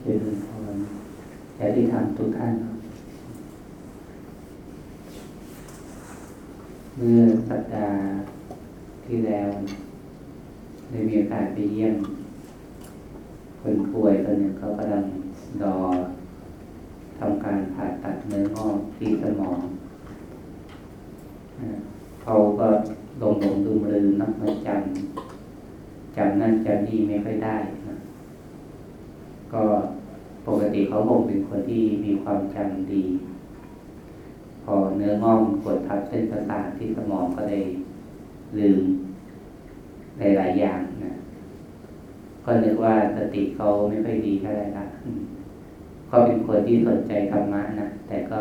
เจริญพรญาติธรรมทุกท่านเมื่อสัปดาห์ที่แล้วได้มีโอกาสไปเยี่ยมคนป่วยคนหนึ่งเขากำลังรอทำการผ่าตัดเนื้องอกที่สมองเขาก็ลงลงดูมลืมนักมาจำจำนั่นจำนี่ไม่ค่อยได้ ก็ปกติเขาคงเป็นคนที่มีความจำดี พอเนื้องอกกดทับเส้นประสาทที่สมองก็เลยลืมหลายๆอย่างนะก็นึกว่าสติเขาไม่ค่อยดีเท่าไหร่ละอืมก็เป็นคนที่สนใจธรรมะนะแต่ก็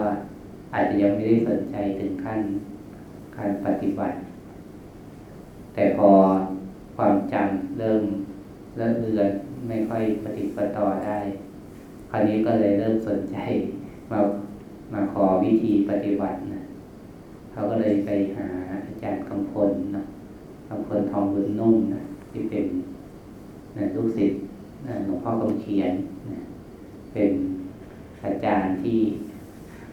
อาจจะยังไม่ได้สนใจถึงขั้นการปฏิบัติ แต่พอความจำเริ่มเริ่มเลือน ไม่ค่อยปฏิปต่อได้ คราวนี้ก็เลยเริ่มสนใจมามาขอวิธีปฏิบัตินะเขาก็เลยไปหาอาจารย์กำพลนะกำพลทองบุญนุ่มนะที่เป็นนะลูกศิษย์หลวงพ่อกำเขียนนะเป็นอาจารย์ที่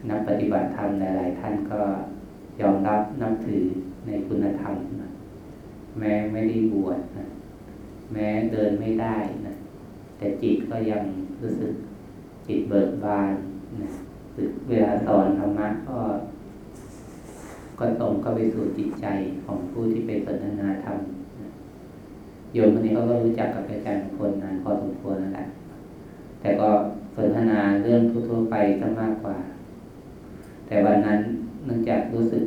นักปฏิบัติธรรมหลาย ๆ ท่านก็ยอมรับนับถือในคุณธรรมนะแม้ไม่ได้บวชนะแม้เดินไม่ได้นะ แต่จิตก็ยังรู้สึกจิตเบิกบานนะเวลาสอนธรรมะก็ก็ตรงก็ไปสู่จิตใจของผู้ที่ไปสนทนาธรรมโยมคนนี้เขาก็รู้จักกับอาจารย์คนนานพอสมควรแล้วแหละแต่ก็สนทนาเรื่องทั่วๆไปซะมากกว่า แต่วันนั้นเนื่องจากรู้สึก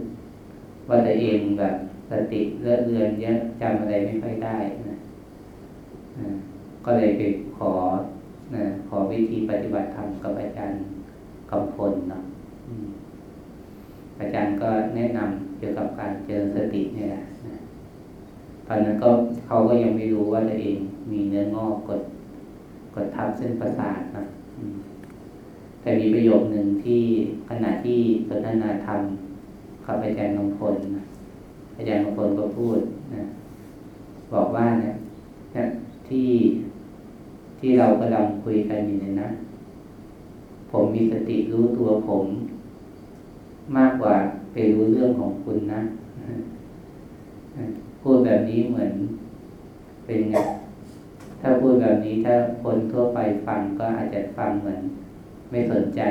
ว่าตัวเองแบบสติเลื่อนเลือนเยอะจำอะไรไม่ค่อยได้นะ ก็เลยไปขอนะขอวิธีปฏิบัติธรรมกับอาจารย์กำพลเนาะอาจารย์ก็แนะนำเกี่ยวกับการเจริญสติเนี่ยแหละนะตอนนั้นก็เขาก็ยังไม่รู้ว่าตัวเองมีเนื้องอกกดกดทับเส้นประสาทนะแต่มีประโยคหนึ่งที่ขณะที่สนทนาธรรมกับอาจารย์กำพลนะอาจารย์กำพลก็พูดนะบอกว่าเนี่ยที่ ที่เรากำลังคุยกันอยู่เนี่ยนะ ผมมีสติรู้ตัวผม มากกว่าไปรู้เรื่องของคุณนะพูดแบบนี้เหมือนเป็นไงถ้าพูดแบบนี้ถ้าคนทั่วไปฟังก็อาจจะฟังเหมือน ไม่สนใจ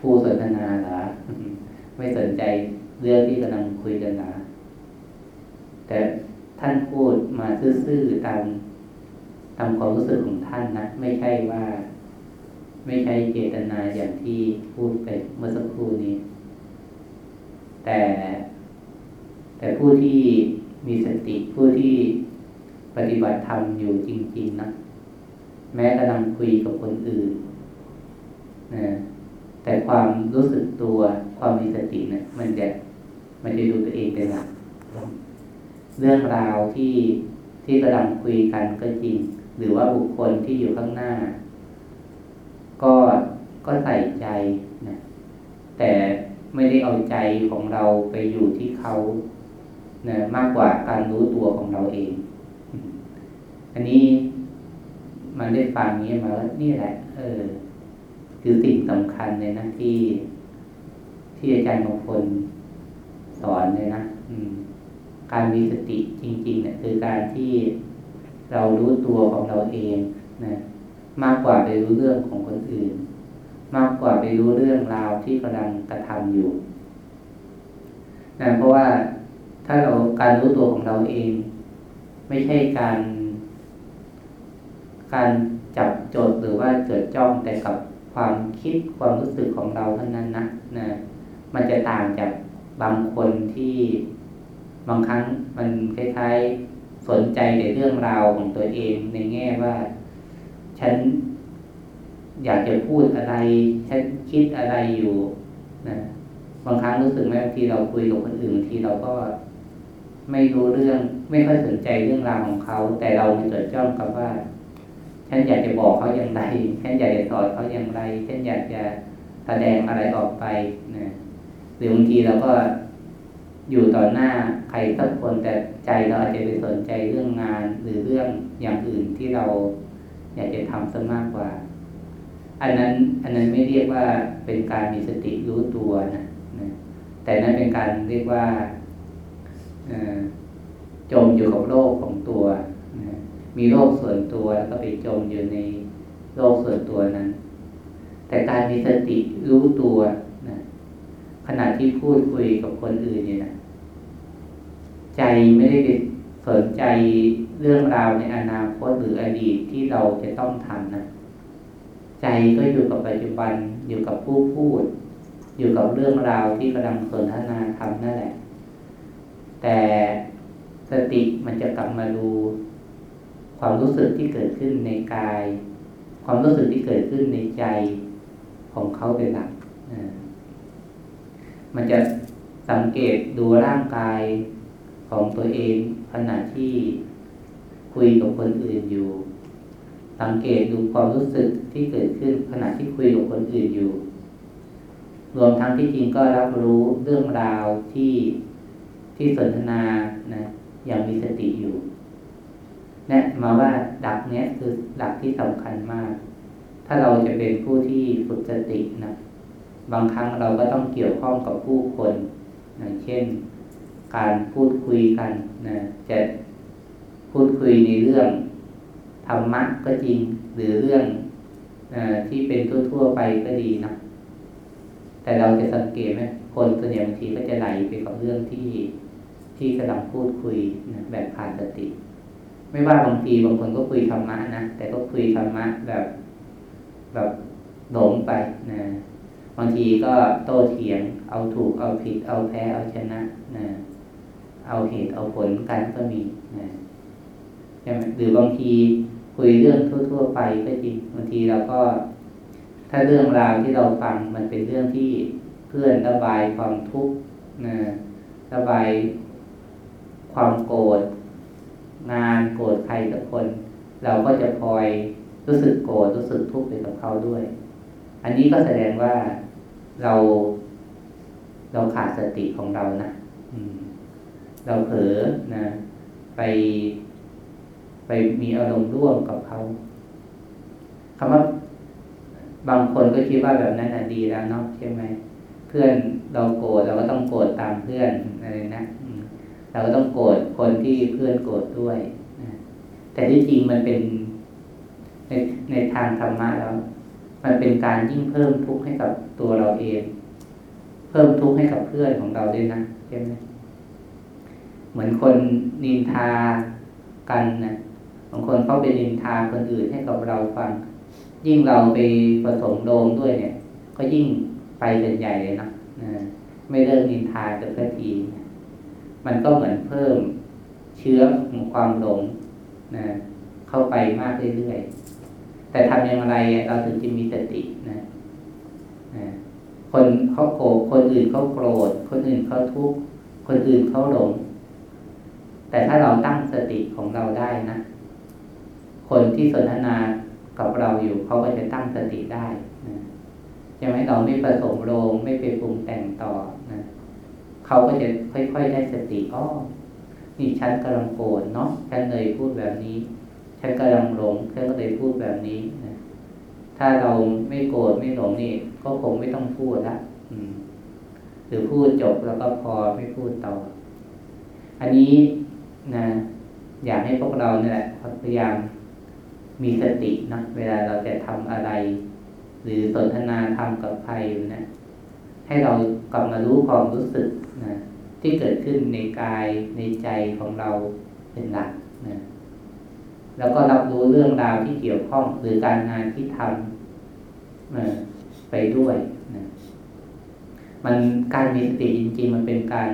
ผู้สนทนาหรอไม่สนใจเรื่องที่กำลังคุยกันหรอแต่ท่านพูดมาซื่อๆตาม ตามความรู้สึกของท่านนะ ไม่ใช่ว่า ไม่ใช่เจตนาอย่างที่พูดไปเมื่อสักครู่นี้ แต่ แต่ผู้ที่มีสติผู้ที่ปฏิบัติธรรมอยู่จริง ๆ นะแม้กำลังคุยกับคนอื่นนะแต่ความรู้สึกตัวความมีสตินะมันจะมันจะดูตัวเองเป็นหลักเรื่องราวที่ ที่กำลังคุยกันก็จริง หรือว่าบุคคลที่อยู่ข้างหน้า ก็ก็ใส่ใจนะแต่ไม่ได้เอาใจของเราไปอยู่ที่เขานะมากกว่าการรู้ตัวของเราเอง อันนี้มันได้ฟังนี้มาว่านี่แหละ เออ คือสิ่งสำคัญเลยนะที่ที่อาจารย์มงคลสอนเลยนะ อืม การมีสติจริงๆเนี่ยคือการที่เรารู้ตัวของเราเองนะมากกว่าไปรู้เรื่องของคนอื่น มากกว่าไปรู้เรื่องราวที่กำลังกระทำอยู่นะเพราะว่าถ้าเราการรู้ตัวของเราเอง ไม่ใช่การ การจับจดหรือว่าจดจ้องแต่กับความคิดความรู้สึกของเราเท่านั้นนะนะมันจะต่างจากบางคนที่ บางครั้งมันคล้ายๆสนใจในเรื่องราวของตัวเองในแง่ว่า ฉันอยากจะพูดอะไร ฉันคิดอะไรอยู่นะบางครั้งรู้สึกไหมบางทีเราคุยกับคนอื่นบางทีเราก็ไม่รู้เรื่อง ไม่ค่อยสนใจเรื่องราวของเขา แต่เราไปจดจ้องกับว่า ฉันอยากจะบอกเขาอย่างไร ฉันอยากจะสอนเขาอย่างไร ฉันอยากจะแสดงอะไรออกไปนะหรือบางทีเราก็ อยู่ต่อหน้าใครสักคนแต่ใจเราอาจจะไปสนใจเรื่องงานหรือเรื่องอย่างอื่นที่เราอยากจะทำซะมากกว่า อันนั้นอันนั้นไม่เรียกว่าเป็นการมีสติรู้ตัวนะนะแต่นั้นเป็นการเรียกว่าจมอยู่กับโลกของตัวนะมีโลกส่วนตัวแล้วก็ไปจมอยู่ในโลกส่วนตัวนั้น แต่การมีสติรู้ตัว ขณะที่พูดคุยกับคนอื่นเนี่ย ใจไม่ได้สนใจเรื่องราวในอนาคตหรืออดีตที่เราจะต้องทำนะใจก็อยู่กับปัจจุบัน อยู่กับผู้พูด อยู่กับเรื่องราวที่กำลังสนทนาทำนั่นแหละ แต่สติมันจะกลับมาดูความรู้สึกที่เกิดขึ้นในกาย ความรู้สึกที่เกิดขึ้นในใจของเขาเป็นหลัก มันจะสังเกตดูร่างกายของตัวเองขณะที่คุยกับคนอื่นอยู่ สังเกตดูความรู้สึกที่เกิดขึ้นขณะที่คุยกับคนอื่นอยู่ รวมทั้งที่จริงก็รับรู้เรื่องราวที่ที่สนทนานะอย่างมีสติอยู่นี่มาว่าดักเนี้ยคือดักที่สำคัญมาก ถ้าเราจะเป็นผู้ที่ฝึกสตินะ บางครั้งเราก็ต้องเกี่ยวข้องกับผู้คนอย่างเช่น การพูดคุยกันนะจะพูดคุยในเรื่องธรรมะก็จริงหรือเรื่องอที่เป็นทั่วๆไปก็ดีนะแต่เราจะสังเกตไหมคนส่วนใหญ่บางทีก็จะไหลไปกับเรื่องที่ที่กำลังพูดคุยนะแบบขาดสติ ไม่ว่าบางทีบางคนก็คุยธรรมะนะแต่ก็คุยธรรมะแบบแบบหลงไปนะ บางทีก็โต้เถียง เอาถูกเอาผิด เอาแพ้เอาชนะนะเอาเหตุเอาผลกันก็มีนะใช่ไหมหรือบางทีคุยเรื่องทั่ว ๆ ไปก็จริงบางทีเราก็ ถ้าเรื่องราวที่เราฟังมันเป็นเรื่องที่เพื่อนระบายความทุกข์นะระบายความโกรธงานโกรธใครสักคน เราก็จะพลอยรู้สึกโกรธรู้สึกทุกข์ไปกับเขาด้วย อันนี้ก็แสดงว่า เรา เราขาดสติของเรานะอืมเราเผลอนะ ไป ไปมีอารมณ์ร่วมกับเขาคำว่าบางคนก็คิดว่าแบบนั้นดีแล้วเนาะใช่ไหมเพื่อนเราโกรธเราก็ต้องโกรธตามเพื่อนอะไรนะเราก็ต้องโกรธคนที่เพื่อนโกรธด้วยแต่ที่จริงมันเป็นในในทางธรรมะแล้ว มันเป็นการยิ่งเพิ่มทุกข์ให้กับตัวเราเอง เพิ่มทุกข์ให้กับเพื่อนของเราด้วยนะใช่ไหมเหมือนคนนินทากันนะบางคนเขาไปนินทาคนอื่นให้กับเราฟัง ยิ่งเราไปผสมโดมด้วยเนี่ย ก็ยิ่งไปเป็นใหญ่เลยนะไม่เลิกนินทากันสักทีมันก็เหมือนเพิ่มเชื้อของความหลงนะเข้าไปมากเรื่อยๆ แต่ทำอย่างไรเราถึงจะมีสตินะนะคนเขาโกรธคนอื่นเขาโกรธ คนอื่นเขาทุกข์คนอื่นเขาหลง แต่ถ้าเราตั้งสติของเราได้นะคนที่สนทนากับเราอยู่เขาก็จะตั้งสติได้นะใช่ไหมเราไม่ผสมโรงไม่ไปปรุงแต่งต่อนะเขาก็จะค่อยๆได้สติอ๋อนี่ฉันกำลังโกรธเนาะฉันเลยพูดแบบนี้ ฉันกำลังหลงฉันก็เลยพูดแบบนี้นะถ้าเราไม่โกรธไม่หลงนี่ ก็คงไม่ต้องพูดละหรือพูดจบแล้วก็พอไม่พูดต่อ อันนี้นะ อยากให้พวกเราเนี่ยพยายามมีสตินะเวลาเราจะทำอะไร หรือสนทนาทำกับใครอยู่นะให้เรากลับมารู้ความรู้สึกนะที่เกิดขึ้นในกายในใจของเราเป็นหลัก แล้วก็รับรู้เรื่องราวที่เกี่ยวข้องหรือการงานที่ทำไปด้วยนะมันการมีสติจริงๆ มันเป็นการ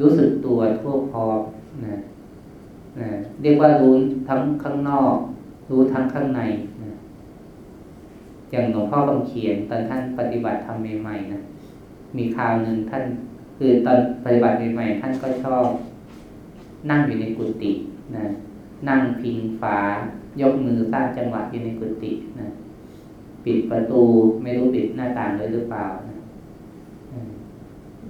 รู้สึกตัวทั่วพร้อมนะนะเรียกว่ารู้ทั้งข้างนอก รู้ทั้งข้างในนะอย่างหลวงพ่อคำเขียนตอนท่านปฏิบัติทำใหม่ๆนะมีคราวหนึ่งท่าน คือตอนปฏิบัติใหม่ๆท่านก็ชอบ นั่งอยู่ในกุฏินะ นั่งพิงฝายกมือสร้างจังหวะอยู่ในกุฏินะปิดประตูไม่รู้ปิดหน้าต่างเลยหรือเปล่านะ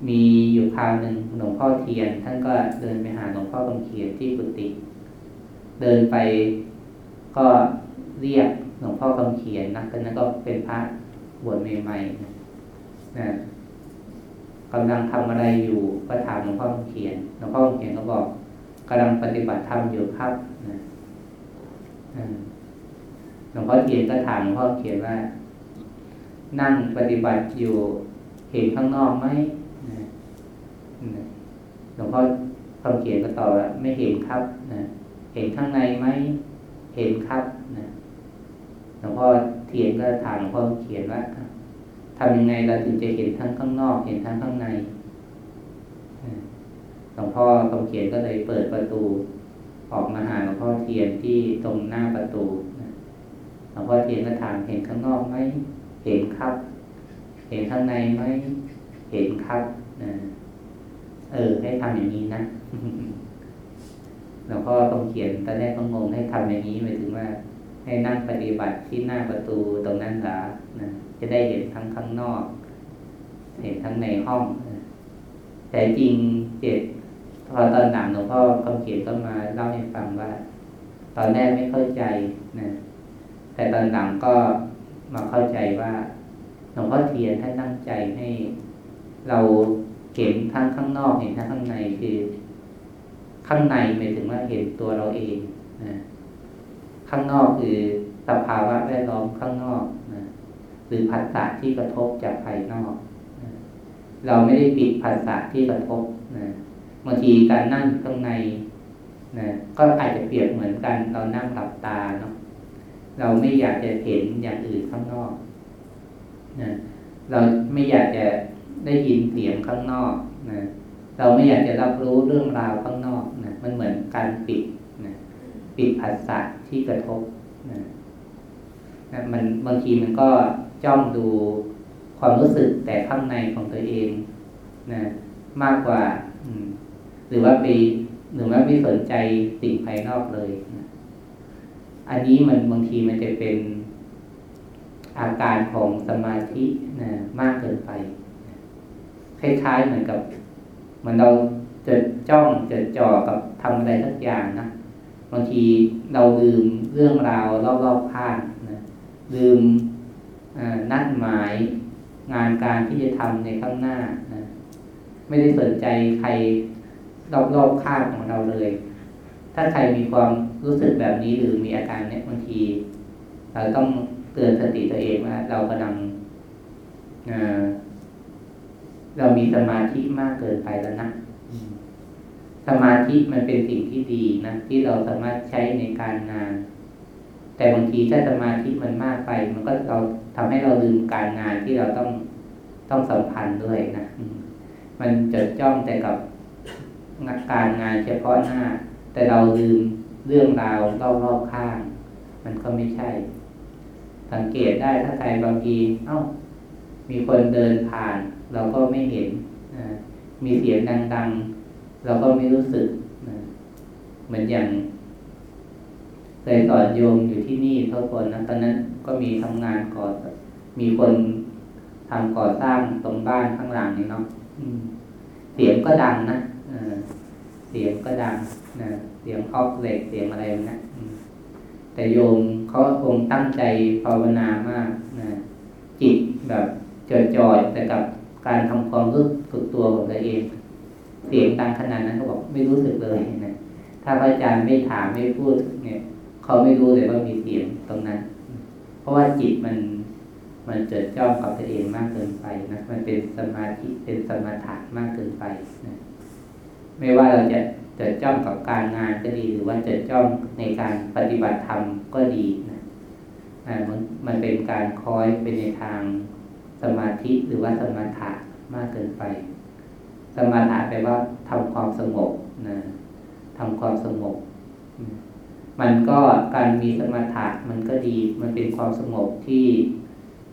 มีอยู่คราวหนึ่งหลวงพ่อเทียน ท่านก็เดินไปหาหลวงพ่อคำเขียนที่กุฏิเดินไปก็เรียกหลวงพ่อคำเขียนนะตอนนั้นก็เป็นพระบวชใหม่ๆนะนะกำลังทำอะไรอยู่ก็ถามหลวงพ่อคำเขียนหลวงพ่อคำเขียนก็บอกกำลังปฏิบัติธรรมอยู่ครับ หลวงพ่อเขียนก็ถามหลวงพ่อเขียนว่า นั่งปฏิบัติอยู่เห็นข้างนอกไหมหลวงพ่อคำเขียนก็ตอบว่าไม่เห็นครับนะเห็นข้างในไหมเห็นครับนะหลวงพ่อเทียนก็ถามหลวงพ่อเขียนว่าทำยังไงเราถึงจะเห็นทั้งข้างนอก เห็นทั้งข้างในหลวงพ่อคำเขียนก็เลยเปิดประตู ออกมาหาหลวงพ่อเทียนที่ตรงหน้าประตูหลวงพ่อเทียนก็ถามเห็นข้างนอกไหมเห็นครับ เห็นข้างในไหมเห็นครับนะเออ ให้ทำอย่างนี้นะหลวงพ่อต้องเขียนตอนแรกก็งงให้ทำอย่างนี้หมายถึงว่า ให้นั่งปฏิบัติที่หน้าประตูตรงนั้นหรอนะจะได้เห็นทั้งข้างนอก เห็นทั้งในห้องแต่จริงเจ็ด พอตอนหลังหลวงพ่อคำเขียนก็มาเล่าให้ฟังว่า ตอนแรกไม่เข้าใจนะแต่ตอนหลังก็มาเข้าใจว่าหลวงพ่อเทียนท่านตั้งใจให้เราเห็นทั้งข้างนอกเห็นทั้งข้างในคือ ข้างในหมายถึงว่าเห็นตัวเราเองนะข้างนอกคือสภาวะแวดล้อมข้างนอกนะหรือผัสสะที่กระทบจากภายนอกนะเราไม่ได้ปิดผัสสะที่กระทบนะ บางทีการนั่งข้างในนะก็อาจจะเปรียบเหมือนกันเรานั่งหลับตาเนาะเราไม่อยากจะเห็นอย่างอื่นข้างนอกนะเราไม่อยากจะได้ยินเสียงข้างนอกนะเราไม่อยากจะรับรู้เรื่องราวข้างนอกนะมันเหมือนการปิดนะปิดผัสสะที่กระทบนะนะมันบางทีมันก็จ้องดูความรู้สึกแต่ข้างในของตัวเองนะมากกว่า หรือว่าไปหรือว่าไม่สนใจสิ่งภายนอกเลยนะอันนี้มันบางทีมันจะเป็นอาการของสมาธินะมากเกินไป คล้ายๆเหมือนกับเหมือนเราจะจ้องจะจ่อกับทำอะไรสักอย่างนะบางทีเราลืมเรื่องราวรอบๆข้างนะลืมนัดหมายงานการที่จะทำในข้างหน้านะไม่ได้สนใจใคร รอบๆข้างของเราเลย ถ้าใครมีความรู้สึกแบบนี้หรือมีอาการเนี้ยบางที เราต้องเตือนสติตัวเองว่า เรากำลังเรามีสมาธิมากเกินไปแล้วนะสมาธิมันเป็นสิ่งที่ดีนะที่เราสามารถใช้ในการงาน แต่บางทีถ้าสมาธิมันมากไป มันก็เราทำให้เราลืมการงานที่เราต้องต้องสัมพันธ์ด้วยนะมันจดจ้องแต่กับ การงานเฉพาะหน้า แต่เราลืมเรื่องราวรอบๆข้าง มันก็ไม่ใช่ สังเกตได้ถ้าใครบางที เอ้า มีคนเดินผ่าน เราก็ไม่เห็นมีเสียงดัง ๆ เราก็ไม่รู้สึกเหมือนอย่างเคยสอนโยมอยู่ที่นี่เทุกคนนะตอนนั้นก็มีทำงานก่อมีคนทำก่อสร้างตรงบ้านข้างหลังนี่เนาะเสียงก็ดังนะ เสียงก็ดังนะเสียงคอกเหล็กเสียงอะไรนะแต่โยมเขาคงตั้งใจภาวนามากนะจิตแบบจ่อยแต่กับการทำความรู้สึกตัวของตัวเอง เสียงดังขนาดนั้นเขาบอกไม่รู้สึกเลยนะถ้าพระอาจารย์ไม่ถามไม่พูดเนี่ยเขาไม่รู้เลยว่ามีเสียงตรงนั้น เพราะว่าจิตมันมันจดจ้องกับตัวเองมากเกินไปนะมันเป็นสมาธิเป็นสมาธิมากเกินไปนะ ไม่ว่าเราจะจดจ้องกับการงานก็ดี หรือว่าจดจ้องในการปฏิบัติธรรมก็ดีนะมันมันเป็นการคอยเป็นในทางสมาธิหรือว่าสมาธิมากเกินไป สมาธิแปลว่าทำความสงบนะทำความสงบ มันก็การมีสมาธิมันก็ดี มันเป็นความสงบที่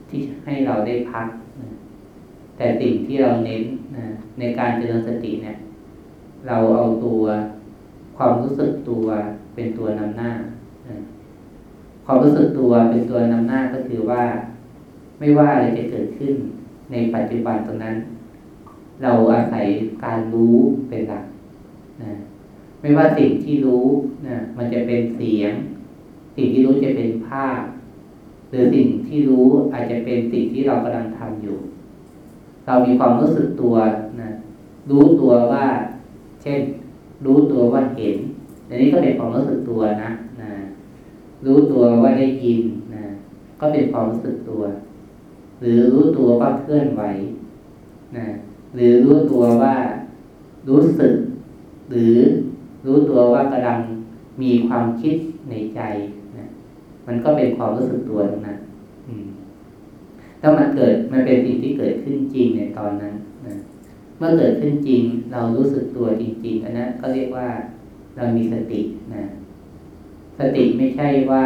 ที่ให้เราได้พัก แต่สิ่งที่เราเน้นนะในการเจริญสติเนี่ย เราเอาตัว ความรู้สึกตัวเป็นตัวนำหน้า ความรู้สึกตัวเป็นตัวนำหน้าก็คือว่า ไม่ว่าอะไรจะเกิดขึ้นในปัจจุบันตรงนั้น เราอาศัยการรู้เป็นหลักนะไม่ว่าสิ่งที่รู้นะมันจะเป็นเสียง สิ่งที่รู้จะเป็นภาพ หรือสิ่งที่รู้อาจจะเป็นสิ่งที่เรากำลังทำอยู่ เรามีความรู้สึกตัวนะรู้ตัวว่า เช่น รู้ตัวว่าเห็นอันนี้ก็เป็นความรู้สึกตัวนะนะ รู้ตัวว่าได้ยินนะ ก็เป็นความรู้สึกตัว หรือรู้ตัวว่าเคลื่อนไหวนะหรือรู้ตัวว่ารู้สึก หรือรู้ตัวว่ากำลังมีความคิดในใจนะมันก็เป็นความรู้สึกตัวตรงนั้นถ้ามันเกิดมันเป็นสิ่งที่เกิดขึ้นจริงในตอนนั้น มื่อเกิดขึ้นจริง เรารู้สึกตัวจริง ๆ อันนั้นก็เรียกว่าเรามีสตินะสติไม่ใช่ว่า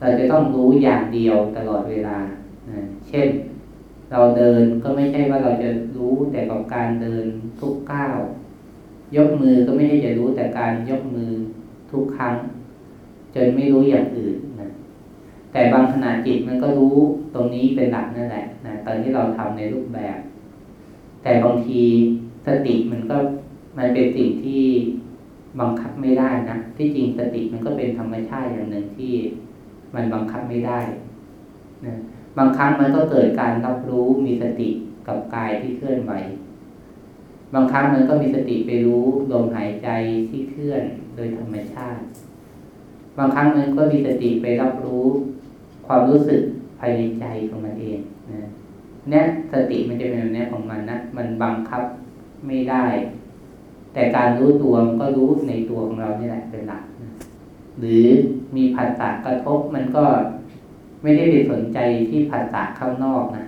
เราจะต้องรู้อย่างเดียวตลอดเวลานะเช่น เราเดินก็ไม่ใช่ว่าเราจะรู้แต่กับการเดินทุกก้าวยกมือก็ไม่ใช่จะรู้แต่การยกมือทุกครั้ง จนไม่รู้อย่างอื่นนะแต่บางขณะจิตมันก็รู้ตรงนี้เป็นหลักนั่นแหละนะตอนที่เราทำในรูปแบบ แต่บางทีสติมันก็มันเป็นสิ่งที่บังคับไม่ได้นะที่จริงสติมันก็เป็นธรรมชาติอย่างหนึ่งที่มันบังคับไม่ได้นะบางครั้งมันก็เกิดการรับรู้มีสติกับกายที่เคลื่อนไหว บางครั้งมันก็มีสติไปรู้ลมหายใจที่เคลื่อนโดยธรรมชาติ บางครั้งมันก็มีสติไปรับรู้ ความรู้สึกภายในใจของมันเองนะ เนี่ยสติมันจะเป็นแบบนี้ของมันนะมันบังคับไม่ได้ แต่การรู้ตัวมันก็รู้ในตัวของเรานี่แหละเป็นหลักนะหรือมีผัสสะกระทบมันก็ไม่ได้ไปสนใจที่ผัสสะข้างนอกนะ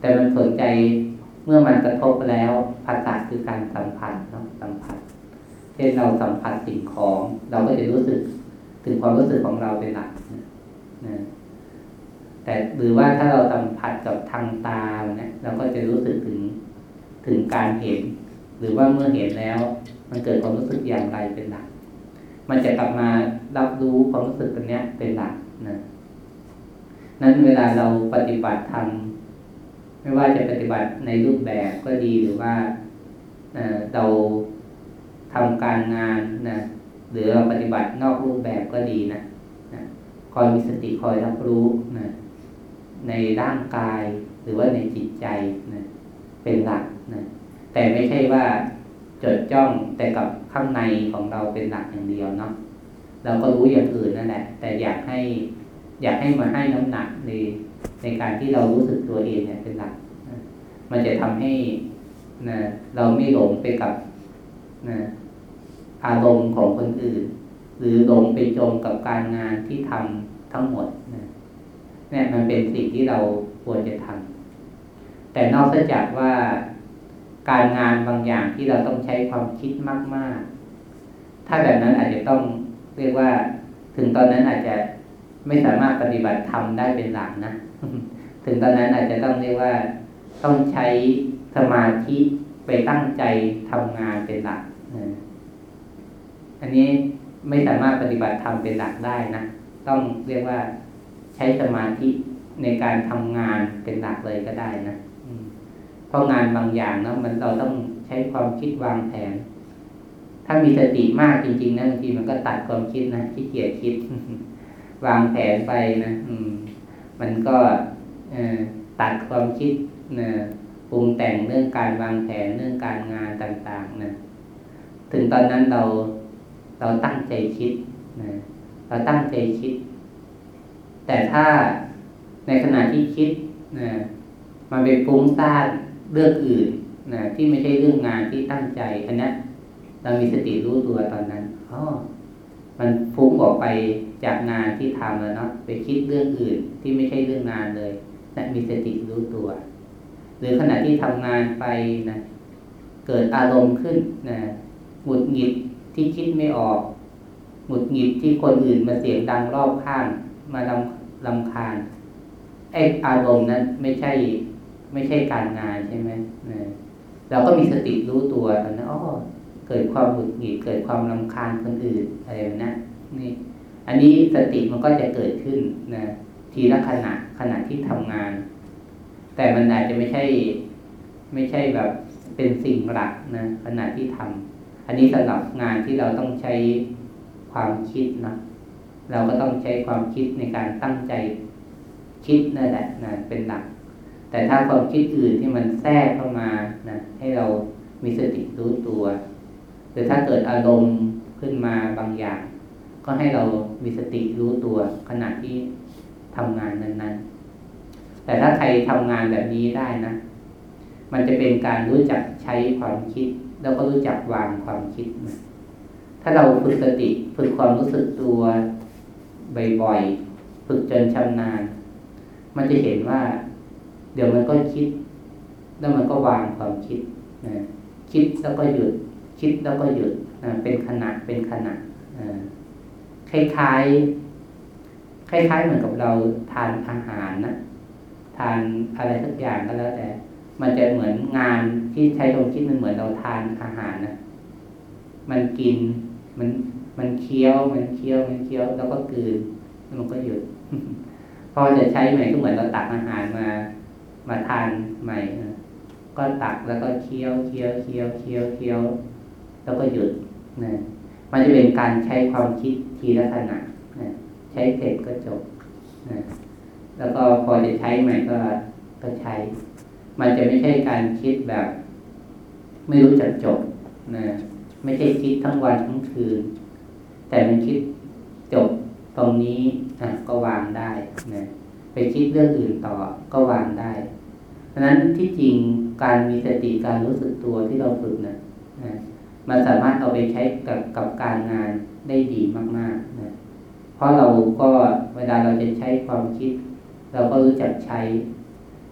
แต่มันสนใจเมื่อมันกระทบแล้วผัสสะคือการสัมผัสเนาะสัมผัสเช่นเราสัมผัสสิ่งของ เราก็จะรู้สึกถึงความรู้สึกของเราเป็นหลักนะ แต่หรือว่าถ้าเราสัมผัสกับทางตาเนี่ยเราก็จะรู้สึกถึงถึงการเห็น หรือว่าเมื่อเห็นแล้ว มันเกิดความรู้สึกอย่างไรเป็นหลัก มันจะกลับมารับรู้ความรู้สึกตรงนี้เป็นหลักนะนั้นเวลาเราปฏิบัติทำไม่ว่าจะปฏิบัติในรูปแบบก็ดีหรือว่าเราทำการงานนะหรือเราปฏิบัตินอกรูปแบบก็ดีนะนะคอยมีสติคอยรับรู้นะ ในร่างกายหรือว่าในจิตใจนะเป็นหลักนะแต่ไม่ใช่ว่าจดจ้องแต่กับข้างในของเราเป็นหลักอย่างเดียวเนาะเราก็รู้อย่างอื่นนั่นแหละ แต่อยากให้อยากให้มาให้น้ำหนักในในการที่เรารู้สึกตัวเองเนี่ยเป็นหลักนะมันจะทำให้นะเราไม่หลงไปกับนะอารมณ์ของคนอื่น หรือหลงไปจมกับการงานที่ทำทั้งหมดนะ เนี่ยมันเป็นสิ่งที่เราควรจะทำแต่นอกจากว่าการงานบางอย่างที่เราต้องใช้ความคิดมาก ๆ ถ้าแบบนั้นอาจจะต้องเรียกว่า ถึงตอนนั้นอาจจะไม่สามารถปฏิบัติธรรมได้เป็นหลักนะ ถึงตอนนั้นอาจจะต้องเรียกว่าต้องใช้สมาธิไปตั้งใจทำงานเป็นหลักอันนี้ไม่สามารถปฏิบัติธรรมเป็นหลักได้นะ ต้องเรียกว่า ใช้สมาธิในการทำงานเป็นหลักเลยก็ได้นะเพราะงานบางอย่างเนาะมันเราต้องใช้ความคิดวางแผน ถ้ามีสติมากจริงๆนะบางทีมันก็ตัดความคิดนะขี้เกียจคิด วางแผนไปนะอืม มันก็ตัดความคิดนะปรุงแต่งเรื่องการวางแผนเรื่องการงานต่างๆนะถึงตอนนั้นเราเราตั้งใจคิดนะเราตั้งใจคิด แต่ถ้าในขณะที่คิดนะมันไปฟุ้งซ่านเรื่องอื่นนะที่ไม่ใช่เรื่องงานที่ตั้งใจอันนี้เรามีสติรู้ตัวตอนนั้นอ๋อมันฟุ้งออกไปจากงานที่ทำแล้วเนาะไปคิดเรื่องอื่นที่ไม่ใช่เรื่องงานเลยนะมีสติรู้ตัว หรือขณะที่ทำงานไปนะเกิดอารมณ์ขึ้นนะหงุดหงิดที่คิดไม่ออกหงุดหงิดที่คนอื่นมาเสียงดังรอบข้าง มาลำลำคาญไออารมณ์นั้นไม่ใช่ ไม่ใช่การงานใช่ไหมนะเราก็มีสติรู้ตัวนะอ๋อเกิดความหงุดหงิดเกิดความลำคาญคนอื่นอะไรแบบนั้นนี่ อันนี้สติมันก็จะเกิดขึ้นนะทีละขณะขณะที่ทำงาน แต่มันอาจจะไม่ใช่ ไม่ใช่แบบเป็นสิ่งหลักนะขณะที่ทำอันนี้สำหรับงานที่เราต้องใช้ความคิดนะ เราก็ต้องใช้ความคิดในการตั้งใจคิดนั่นแหละนะเป็นหลัก แต่ถ้าความคิดอื่นที่มันแทรกเข้ามานะให้เรามีสติรู้ตัว หรือถ้าเกิดอารมณ์ขึ้นมาบางอย่าง ก็ให้เรามีสติรู้ตัวขณะที่ทำงานนั้นๆ แต่ถ้าใครทำงานแบบนี้ได้นะ มันจะเป็นการรู้จักใช้ความคิด แล้วก็รู้จักวางความคิดนะถ้าเราฝึกสติฝึกความรู้สึกตัว บ่อยๆ ฝึกจนชำนาญ มันจะเห็นว่า เดี๋ยวมันก็คิด แล้วมันก็วางความคิดนะคิดแล้วก็หยุด คิดแล้วก็หยุดนะเป็นขนาดเป็นขนาดคล้ายๆ คล้ายๆ เหมือนกับเราทานอาหารนะทานอะไรสักอย่างก็แล้วแต่ มันจะเหมือนงานที่ใช้ความคิดมันเหมือนเราทานอาหารนะ มันกิน มัน มันเคี้ยวมันเคี้ยวมันเคี้ยวแล้วก็กืนแล้วมันก็หยุดพอจะใช้ใหม่ก็เหมือนเราตักอาหารมา มาทานใหม่ก็ตักแล้วก็เคี้ยวเคี้ยวเคี้ยวเคี้ยวเคี้ยวแล้วก็หยุดนะมันจะเป็นการใช้ความคิดทีละขณะนะใช้เสร็จก็จบนะแล้วก็พอจะใช้ใหม่ก็ก็ใช้ มันจะไม่ใช่การคิดแบบ ไม่รู้จักจบนะไม่ใช่คิดทั้งวันทั้งคืน แต่มันคิดจบตรงนี้อะก็วางได้นะไปคิดเรื่องอื่นต่อก็วางได้เพราะนั้นที่จริงการมีสติการรู้สึกตัวที่เราฝึกนะนะมันสามารถเอาไปใช้กับกับการงานได้ดีมากๆนะเพราะเราก็เวลาเราจะใช้ความคิด เราก็รู้จักใช้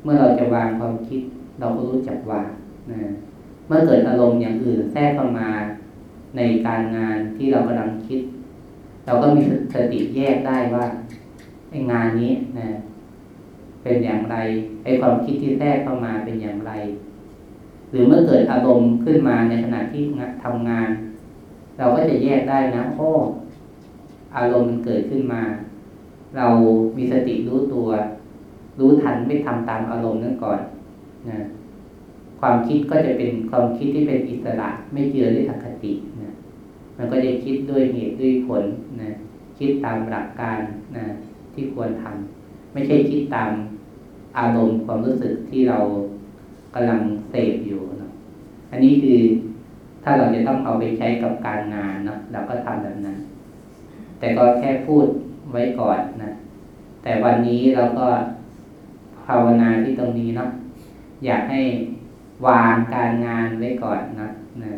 เมื่อเราจะวางความคิด เราก็รู้จักวางนะเมื่อเกิดอารมณ์อย่างอื่นแทรกเข้ามา ในการงานที่เรากำลังคิด เราก็มีสติแยกได้ว่าไอ้งานนี้นะเป็นอย่างไรไอ้ความคิดที่แทรกเข้ามาเป็นอย่างไร หรือเมื่อเกิดอารมณ์ขึ้นมาในขณะที่ทำงาน เราก็จะแยกได้นะโอ้อารมณ์มันเกิดขึ้นมา เรามีสติรู้ตัว รู้ทันไม่ทำตามอารมณ์นั้นก่อนนะความคิดก็จะเป็นความคิดที่เป็นอิสระไม่เจือด้วยอคติ มันก็จะคิดด้วยเหตุด้วยผลนะคิดตามหลักการนะที่ควรทำไม่ใช่คิดตามอารมณ์ความรู้สึกที่เรากำลังเสพอยู่นะอันนี้คือถ้าเราจะต้องเอาไปใช้กับการงานเนาะเราก็ทำแบบนั้น แต่ก็แค่พูดไว้ก่อนนะแต่วันนี้เราก็ภาวนาที่ตรงนี้เนาะอยากให้วางการงานไว้ก่อนนะนะ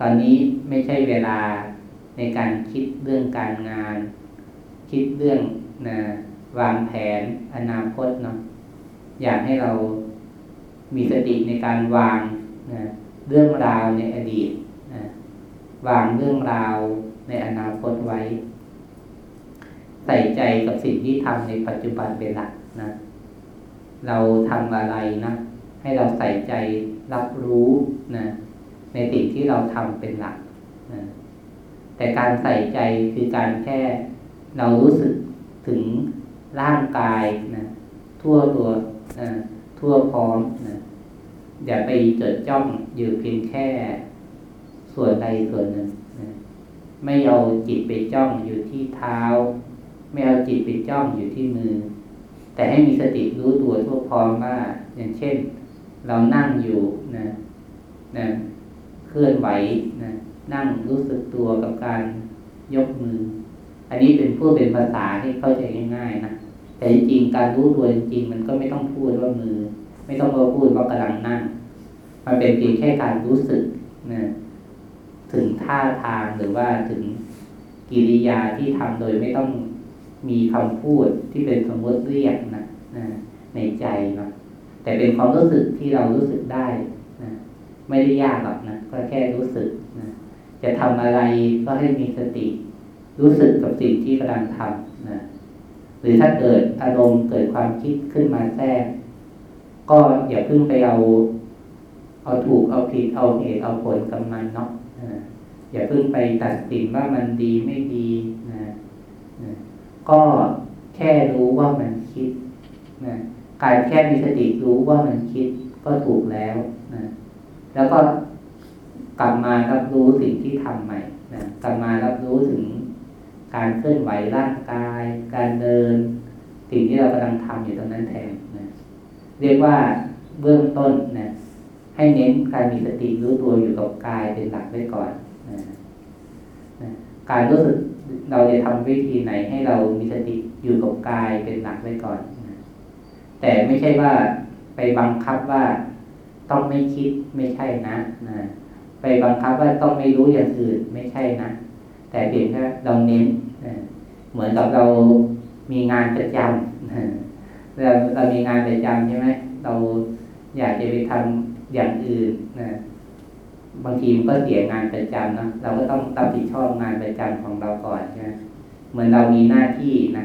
ตอนนี้ไม่ใช่เวลาในการคิดเรื่องการงาน คิดเรื่องนะวางแผนอนาคตเนาะอยากให้เรามีสติในการวางนะเรื่องราวในอดีตนะวางเรื่องราวในอนาคตไว้ ใส่ใจกับสิ่งที่ทำในปัจจุบันเป็นหลักนะเราทำอะไรนะ ให้เราใส่ใจรับรู้นะ ในสิ่งที่เราทำเป็นหลักนะแต่การใส่ใจคือการแค่เรารู้สึกถึงร่างกายนะทั่วตัวนะทั่วพร้อมนะอย่าไปจดจ้องอยู่เพียงแค่ส่วนใดส่วนหนึ่งนะไม่เอาจิตไปจ้องอยู่ที่เท้า ไม่เอาจิตไปจ้องอยู่ที่มือ แต่ให้มีสติรู้ตัวทั่วพร้อมว่าอย่างเช่น เรานั่งอยู่นะนะ เคลื่อนไหวนะนั่งรู้สึกตัวกับการยกมือ อันนี้เป็นพูดเป็นภาษาที่เข้าใจง่ายๆนะแต่จริงๆการรู้ตัวจริงๆมันก็ไม่ต้องพูดว่ามือ ไม่ต้องมาพูดว่ากำลังนั่ง มันเป็นเพียงแค่การรู้สึกนะถึงท่าทางหรือว่าถึงกิริยาที่ทำโดยไม่ต้องมีคำพูดที่เป็นสมมติเรียกนะนะในใจนะแต่เป็นความรู้สึกที่เรารู้สึกได้นะไม่ได้ยากหรอกนะ ก็แค่รู้สึกนะจะทำอะไรก็ให้มีสติ รู้สึกกับสิ่งที่กำลังทำนะหรือถ้าเกิดอารมณ์เกิดความคิดขึ้นมาแทรก ก็อย่าเพิ่งไปเอา เอาถูกเอาผิดเอาเหตุเอาผลกับมันเนาะอย่าเพิ่งไปตัดสินว่ามันดีไม่ดีนะนะก็แค่รู้ว่ามันคิดนะการแค่มีสติรู้ว่ามันคิดก็ถูกแล้วนะแล้วก็ กลับมารับรู้สิ่งที่ทำใหม่นะกลับมารับรู้ถึงการเคลื่อนไหวร่างกาย การเดิน สิ่งที่เรากำลังทำอยู่ตรงนั้นแทนนะเรียกว่าเบื้องต้นนะให้เน้นการมีสติรู้ตัวอยู่กับกายเป็นหลักไว้ก่อนนะนะการรู้สึกเราจะทำวิธีไหนให้เรามีสติอยู่กับกายเป็นหลักไว้ก่อนนะแต่ไม่ใช่ว่าไปบังคับว่าต้องไม่คิดไม่ใช่นะนะ ไปบังคับว่าต้องไม่รู้อย่างอื่นไม่ใช่นะแต่เพียงแค่เราเน้นเหมือนกับเรามีงานประจำเราเรามีงานประจำใช่ไหมเราอยากจะไปทำอย่างอื่นนะบางทีมันก็เสียงานประจำนะเราก็ต้องรับผิดชอบงานประจำของเราก่อนใช่ไหมเหมือนเรามีหน้าที่นะ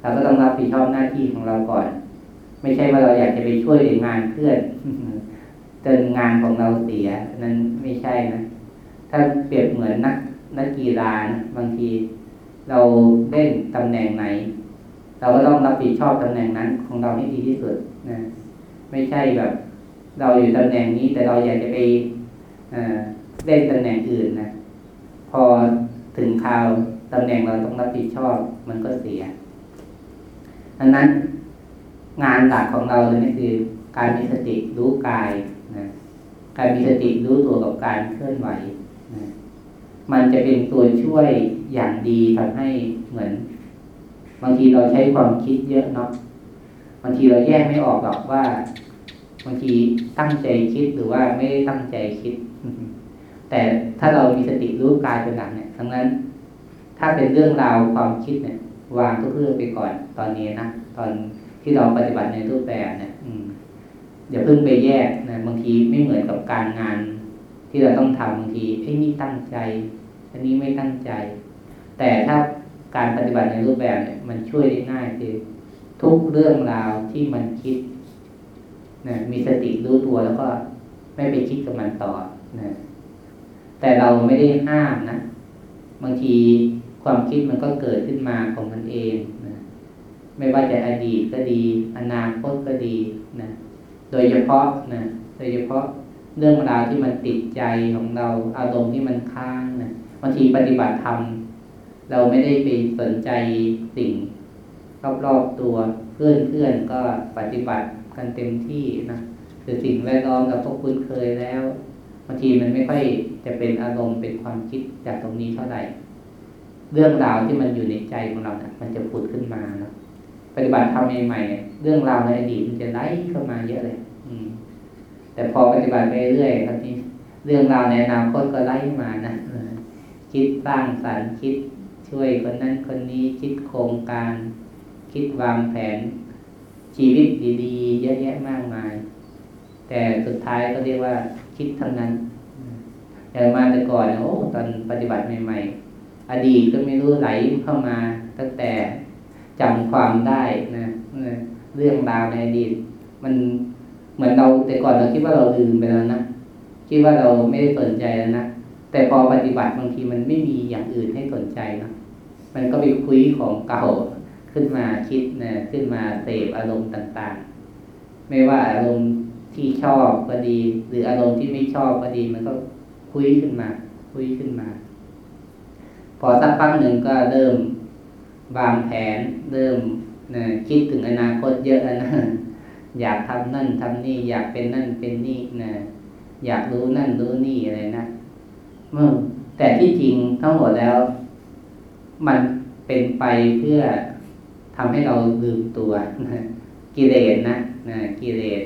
เราก็ต้องรับผิดชอบหน้าที่ของเราก่อน ไม่ใช่ว่าเราอยากจะไปช่วยงานเพื่อน จนงานของเราเสียนั้นไม่ใช่นะ ถ้าเปรียบเหมือนนักนักกีฬานะบางทีเราเล่นตำแหน่งไหน เราก็ต้องรับผิดชอบตำแหน่งนั้นของเราให้ดีที่สุดนะไม่ใช่แบบ เราอยู่ตำแหน่งนี้ แต่เราอยากจะไปเล่นตำแหน่งอื่นนะพอถึงคราวตำแหน่งเราต้องรับผิดชอบมันก็เสียดังนั้นงานหลักของเราเลยนี่คือ การมีสติรู้กาย การมีสติรู้ตัวกับการเคลื่อนไหวนะมันจะเป็นตัวช่วยอย่างดีทำให้เหมือน บางทีเราใช้ความคิดเยอะเนาะบางทีเราแยกไม่ออกหรอกว่า บางทีตั้งใจคิดหรือว่าไม่ได้ตั้งใจคิด แต่ถ้าเรามีสติรู้กายเป็นหลักเนี่ยทั้งนั้น ถ้าเป็นเรื่องราวความคิดเนี่ย วางทุกเรื่องไปก่อนตอนนี้นะตอนที่เราปฏิบัติในรูปแบบเนี่ย อืม อย่าเพิ่งไปแยกนะบางทีไม่เหมือนกับการงาน ที่เราต้องทำบางทีไอ้นี่ตั้งใจ อันนี้ไม่ตั้งใจ แต่ถ้าการปฏิบัติในรูปแบบเนี่ยมันช่วยได้ง่ายคือทุกเรื่องราวที่มันคิดนะมีสติรู้ตัวแล้วก็ไม่ไปคิดกับมันต่อนะแต่เราไม่ได้ห้ามนะ บางทีความคิดมันก็เกิดขึ้นมาของมันเองนะไม่ว่าจะอดีตก็ดี อนาคตก็ดีนะ โดยเฉพาะนะโดยเฉพาะเรื่องราวที่มันติดใจของเราอารมณ์ที่มันค้างนะบางทีปฏิบัติธรรมเราไม่ได้ไปสนใจสิ่งรอบๆตัวเพื่อนเพื่อนก็ปฏิบัติกันเต็มที่นะคือสิ่งแวดล้อมเราก็คุ้นเคยแล้วบางทีมันไม่ค่อยจะเป็นอารมณ์เป็นความคิดจากตรงนี้เท่าไหร่ เรื่องราวที่มันอยู่ในใจของเรานะมันจะผุดขึ้นมาเนาะปฏิบัติทำใหม่ๆเรื่องราวในอดีตมันจะไหลเข้ามาเยอะเลย แต่พอปฏิบัติไปเรื่อยๆครานี้เรื่องราวในอนาคตก็ไหลมานะคิดสร้างสรรค์คิดช่วยคนนั้นคนนี้คิดโครงการ คิดวางแผนชีวิตดีๆ เยอะแยะมากมาย แต่สุดท้ายก็เรียกว่าคิดทั้งนั้นอย่างมาแต่ก่อนโอ้ตอนปฏิบัติใหม่ ๆ อดีตก็ไม่รู้ไหลเข้ามา ตั้งแต่จำความได้นะเรื่องราวในอดีต มัน เหมือนเราแต่ก่อนเราคิดว่าเราลืมไปแล้วนะคิดว่าเราไม่ได้สนใจแล้วนะแต่พอปฏิบัติบางทีมันไม่มีอย่างอื่นให้สนใจนะมันก็ไปคุยของเก่าขึ้นมาคิดนะขึ้นมาเสพอารมณ์ต่างๆ ไม่ว่าอารมณ์ที่ชอบก็ดี หรืออารมณ์ที่ไม่ชอบก็ดี มันก็คุยขึ้นมา คุยขึ้นมา พอสักพักหนึ่งก็เริ่มวางแผน เริ่มนะคิดถึงอนาคตเยอะแล้วนะ อยากทำนั่นทำนี่ อยากเป็นนั่นเป็นนี่นะอยากรู้นั่นรู้นี่อะไรนะเมื่อแต่ที่จริงทั้งหมดแล้ว มันเป็นไปเพื่อทำให้เราลืมตัวนะกิเลสนะนะกิเลส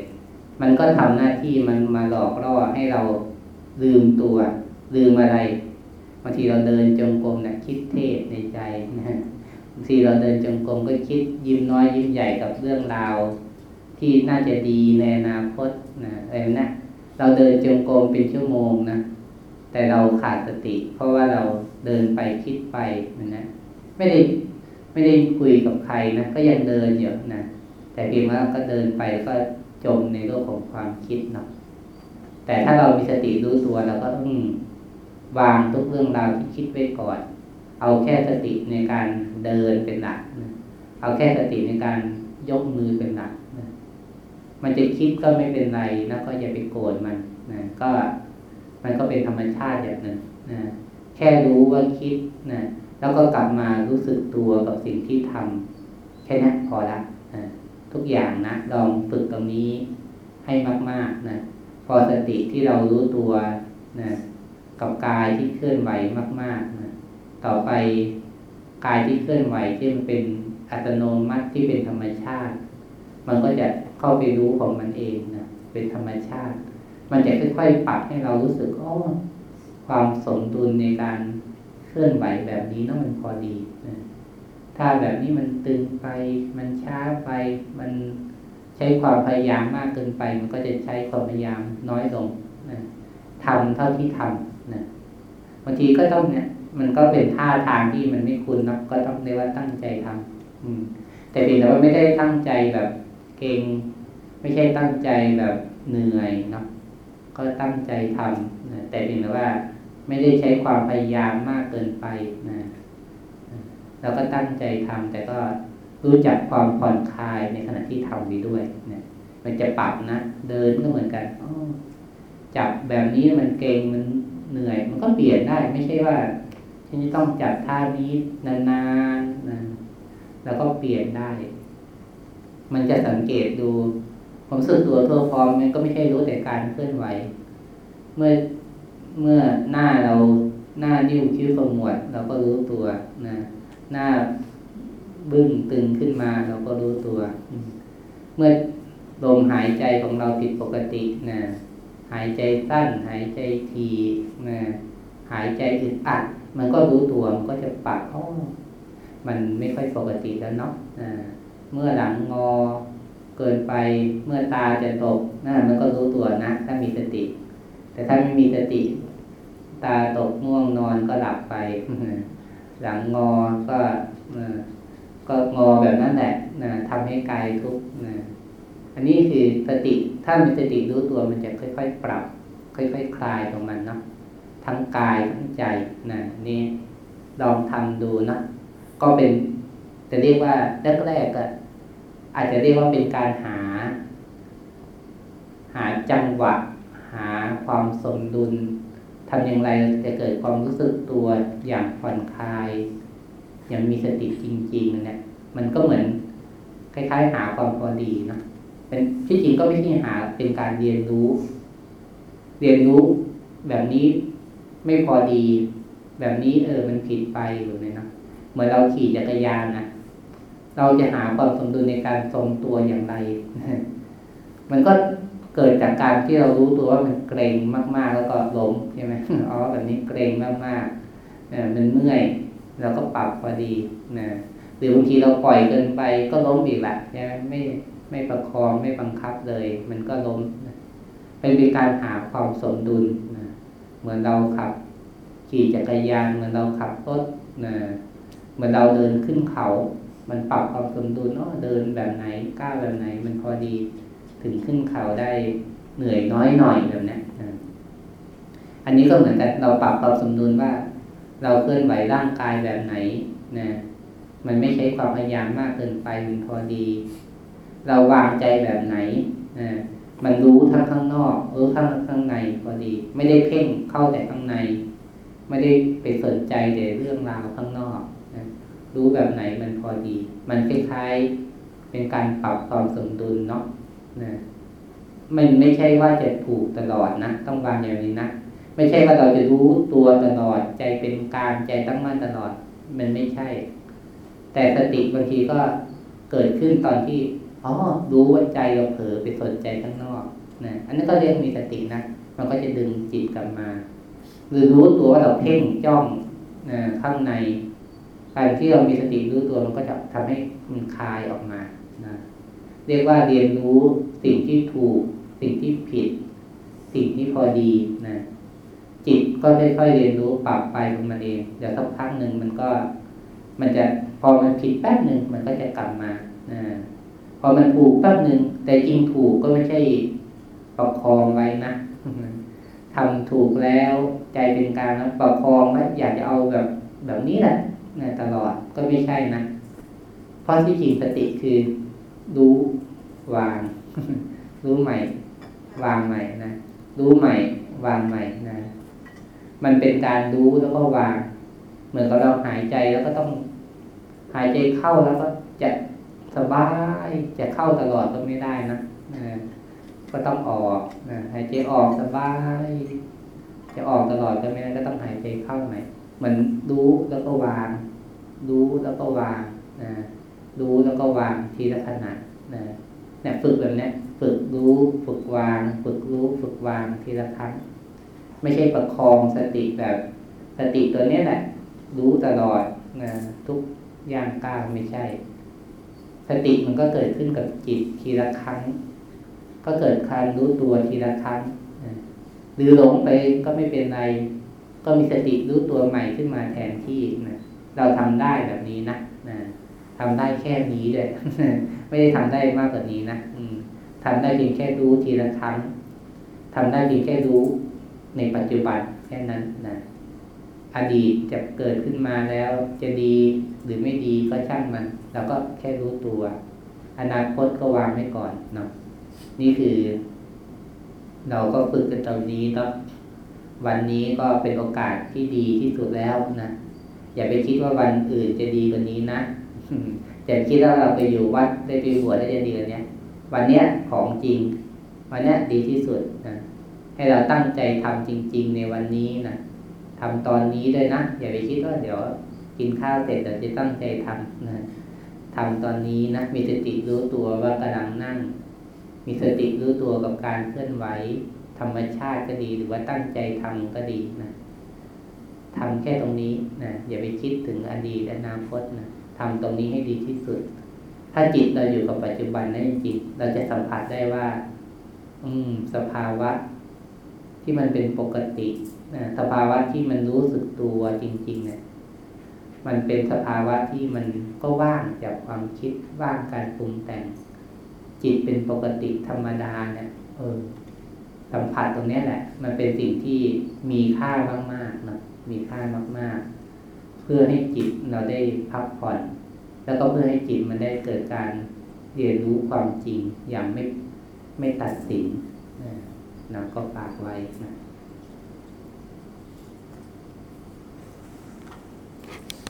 มันก็ทำหน้าที่มันมาหลอกล่อให้เราลืมตัว ลืมอะไรบางทีเราเดินจงกรมนะคิดเทศในใจนะบางทีเราเดินจงกรมก็คิดยิ้มน้อยยิ้มใหญ่กับเรื่องราว ที่น่าจะดีในอนาคตนะอะไรนะเราเดินจงกรมเป็นชั่วโมงนะแต่เราขาดสติ เพราะว่าเราเดินไปคิดไปนะไม่ได้ไม่ได้คุยกับใครนะก็ยังเดินอยู่นะแต่เพียงว่าก็เดินไปก็จมในโลกของความคิดเนาะแต่ถ้าเรามีสติรู้ตัวเราก็ต้องวางทุกเรื่องราวที่คิดไว้ก่อน เอาแค่สติในการเดินเป็นหลักนะเอาแค่สติในการยกมือเป็นหลัก มันจะคิดก็ไม่เป็นไรนะก็อย่าไปโกรธมันนะก็มันก็เป็นธรรมชาติอย่างหนึ่งนะแค่รู้ว่าคิดนะแล้วก็กลับมารู้สึกตัวกับสิ่งที่ทำแค่นี้นพอละทุกอย่างนะลองฝึกตรงนี้ให้มากๆนะพอสติที่เรารู้ตัวนะกับกายที่เคลื่อนไหวมากๆนะต่อไปกายที่เคลื่อนไหวที่มันเป็นอัตโนมัติที่เป็นธรรมชาติ มันก็จะ เข้าไปรู้ของมันเองนะเป็นธรรมชาติ มันจะค่อยๆปรับให้เรารู้สึกอ๋อความสมดุลในการเคลื่อนไหวแบบนี้นั่นมันพอดีนะถ้าแบบนี้มันตึงไป มันช้าไป มันใช้ความพยายามมากเกินไป มันก็จะใช้ความพยายามน้อยลงนะทำเท่าที่ทำนะบางทีก็ต้องเนี่ย มันก็เป็นท่าทางที่มันไม่คุ้นนะก็ต้องเรียกว่าตั้งใจทำอืม แต่เพียงแต่ว่าไม่ได้ตั้งใจแบบ เก่ง ไม่ใช่ตั้งใจแบบเหนื่อยเนาะก็ตั้งใจทำนะแต่เพียงแต่ว่าไม่ได้ใช้ความพยายามมากเกินไปนะแล้วก็ตั้งใจทำแต่ก็รู้จักความผ่อนคลายในขณะที่ทำไปด้วยนะมันจะปรับนะเดินก็เหมือนกันจับแบบนี้มันเก่งมันเหนื่อย มันก็เปลี่ยนได้ ไม่ใช่ว่าฉันจะต้องจับท่านี้นานๆนะแล้วก็เปลี่ยนได้ มันจะสังเกตดูความรู้สึกตัวทั่วพร้อมมันก็ไม่ใช่รู้แต่การเคลื่อนไหว เมื่อเมื่อหน้าเราหน้าดิ้วคิ้วขมวด เราก็รู้ตัวนะหน้าบึ้งตึงขึ้นมาเราก็รู้ตัว เมื่อลมหายใจของเราผิดปกตินะหายใจสั้น หายใจทีนะหายใจอึดอัด มันก็รู้ตัวมันก็จะปรับอ๋อมันไม่ค่อยปกติแล้วเนาะ เมื่อหลังงอเกินไปเมื่อตาจะตกนั่นมันก็รู้ตัวนะ ถ้ามีสติ แต่ถ้าไม่มีสติ ตาตกง่วงนอนก็หลับไป หลังงอก็ก็งอแบบนั้นแหละนะทำให้กายทุกข์นะอันนี้คือสติถ้ามีสติรู้ตัวมันจะค่อยๆ ปรับ ค่อยๆคคลายของมันเนาะทั้งกายทั้งใจนะนี่ลองทำดูนะก็เป็นจะเรียกว่าแรกๆก็ อาจจะเรียกว่าเป็นการหา หาจังหวะ หาความสมดุลทำอย่างไรจะเกิดความรู้สึกตัวอย่างผ่อนคลาย อย่างมีสติจริงๆเนี่ยมันก็เหมือน คล้าย ๆ หาความพอดีนะเป็นที่จริงก็ไม่ใช่หาเป็นการเรียนรู้ เรียนรู้แบบนี้ไม่พอดี แบบนี้เออมันผิดไปหรือไงนะเหมือนเราขี่จักรยานนะ เราจะหาความสมดุลในการทรงตัวอย่างไร มันก็เกิดจากการที่เรารู้ตัวว่ามันเกรงมากๆ แล้วก็ล้มใช่ไหมอ๋อแบบนี้เกรงมากๆมันเมื่อยเราก็ปรับพอดีนะหรือบางทีเราปล่อยเกินไปก็ล้มอีกแหละใช่ไหมไม่ไม่ประคองไม่บังคับเลย มันก็ล้มเป็นเป็นการหาความสมดุลนะเหมือนเราขับ ขี่จักรยานเหมือนเราขับรถนะเหมือนเราเดินขึ้นเขา มันปรับความสมดุลเนาะเดินแบบไหนก้าวแบบไหน มันพอดีถึงขึ้นเขาได้เหนื่อยน้อยหน่อยแบบนี้นอันนี้ก็เหมือนกันเราปรับความสมดุลว่า เราเคลื่อนไหวร่างกายแบบไหนนะมันไม่ใช้ความพยายามมากเกินไปมันพอดี เราวางใจแบบไหนนะมันรู้ทั้งข้างนอกเออข้างข้างในพอดี ไม่ได้เพ่งเข้าแต่ข้างใน ไม่ได้ไปสนใจแต่เรื่องราวข้างนอก รู้แบบไหนมันพอดี มันคล้ายๆเป็นการปรับความสมดุลเนาะนะมันไม่ใช่ว่าจะถูกตลอดนะต้องวางอย่างนี้นะไม่ใช่ว่าเราจะรู้ตัวตลอด ใจเป็นกลางใจตั้งมั่นตลอด มันไม่ใช่ แต่สติบางทีก็เกิดขึ้นตอนที่อ๋อรู้ว่าใจเราเผลอไปสนใจข้างนอกนะอันนั้นก็เรียกมีสตินะมันก็จะดึงจิตกลับมา หรือรู้ตัวว่าเราเพ่งจ้องนะข้างใน การที่เรามีสติรู้ตัวมันก็จะทำให้มันคลายออกมานะเรียกว่าเรียนรู้สิ่งที่ถูก สิ่งที่ผิด สิ่งที่พอดีนะจิตก็ค่อยๆเรียนรู้ปรับไปของมันเองเดี๋ยวสักพักหนึ่งมันก็ มันจะพอมันผิดแป๊บหนึ่งมันก็จะกลับมานะพอมันถูกแป๊บหนึ่งแต่จริงถูกก็ไม่ใช่ประคองไว้นะทำถูกแล้วใจเป็นกลางแล้วประคองไว้อยากจะเอาแบบแบบนี้แหละนะ ตลอดก็ไม่ใช่นะ เพราะที่จริงสติคือ รู้วาง รู้ใหม่ วางใหม่นะรู้ใหม่ วางใหม่นะ มันเป็นการรู้แล้วก็วาง เหมือนกับเราหายใจแล้วก็ต้อง หายใจเข้าแล้วก็จะสบายจะเข้าตลอดก็ไม่ได้นะนะก็ต้องออกนะหายใจออกสบาย จะออกตลอดก็ไม่ได้ก็ต้องหายใจเข้าไหมเห มือนรู้แล้วก็วาง รู้แล้วก็วางนะรู้แล้วก็วางทีละขณะนะเนี่ยฝึกแบบนี้ฝึกรู้ฝึกวาง ฝึกรู้ฝึกวางทีละครั้งไม่ใช่ประคองสติแบบสติตัวเนี้ยแหละ รู้ตลอดนะทุกย่างก้าวไม่ใช่ สติมันก็เกิดขึ้นกับจิตทีละครั้ง ก็เกิดการรู้ตัวทีละครั้งหรือหลงไปก็ไม่เป็นไร ก็มีสติรู้ตัวใหม่ขึ้นมาแทนที่นะเราทำได้แบบนี้นะนะทำได้แค่นี้เลยไม่ได้ทำได้มากกว่านี้นะอืมทำได้เพียงแค่รู้ทีละครั้งทำได้เพียงแค่รู้ในปัจจุบันแค่นั้นนะอดีตจะเกิดขึ้นมาแล้วจะดีหรือไม่ดีก็ช่างมันเราก็แค่รู้ตัว อนาคตก็วางไว้ก่อนเนาะนี่คือ เราก็ฝึกกันตรงนี้เนาะ วันนี้ก็เป็นโอกาสที่ดีที่สุดแล้วนะอย่าไปคิดว่าวันอื่นจะดีกว่านี้นะอย่าคิดว่าเราไปอยู่วัดได้ไปบวชได้จะดีกว่านี้วันเนี้ยของจริง วันเนี้ยดีที่สุดนะให้เราตั้งใจทำจริง ๆ ในวันนี้นะทำตอนนี้ด้วยนะอย่าไปคิดว่าเดี๋ยวกินข้าวเสร็จเราจะตั้งใจทำนะทำตอนนี้นะมีสติรู้ตัวว่ากำลังนั่ง มีสติรู้ตัวกับการเคลื่อนไหว ธรรมชาติก็ดีหรือว่าตั้งใจทำก็ดีนะทำแค่ตรงนี้นะอย่าไปคิดถึงอดีตและอนาคตนะทำตรงนี้ให้ดีที่สุด ถ้าจิตเราอยู่กับปัจจุบันนั้นจริงเราจะสัมผัสได้ว่า อืม สภาวะ ที่มันเป็นปกตินะสภาวะที่มันรู้สึกตัวจริงๆเนี่ยมันเป็นสภาวะที่มันก็ว่างจากความคิดว่างการปรุงแต่ง จิตเป็นปกติธรรมดาเนี่ยเออ สัมผัสตรงนี้แหละ มันเป็นสิ่งที่มีค่ามากๆนะมีค่ามากๆ เพื่อให้จิตเราได้พักผ่อน แล้วก็เพื่อให้จิตมันได้เกิดการเรียนรู้ความจริงอย่างไม่ไม่ตัดสินนะนะก็ฝากไว้นะ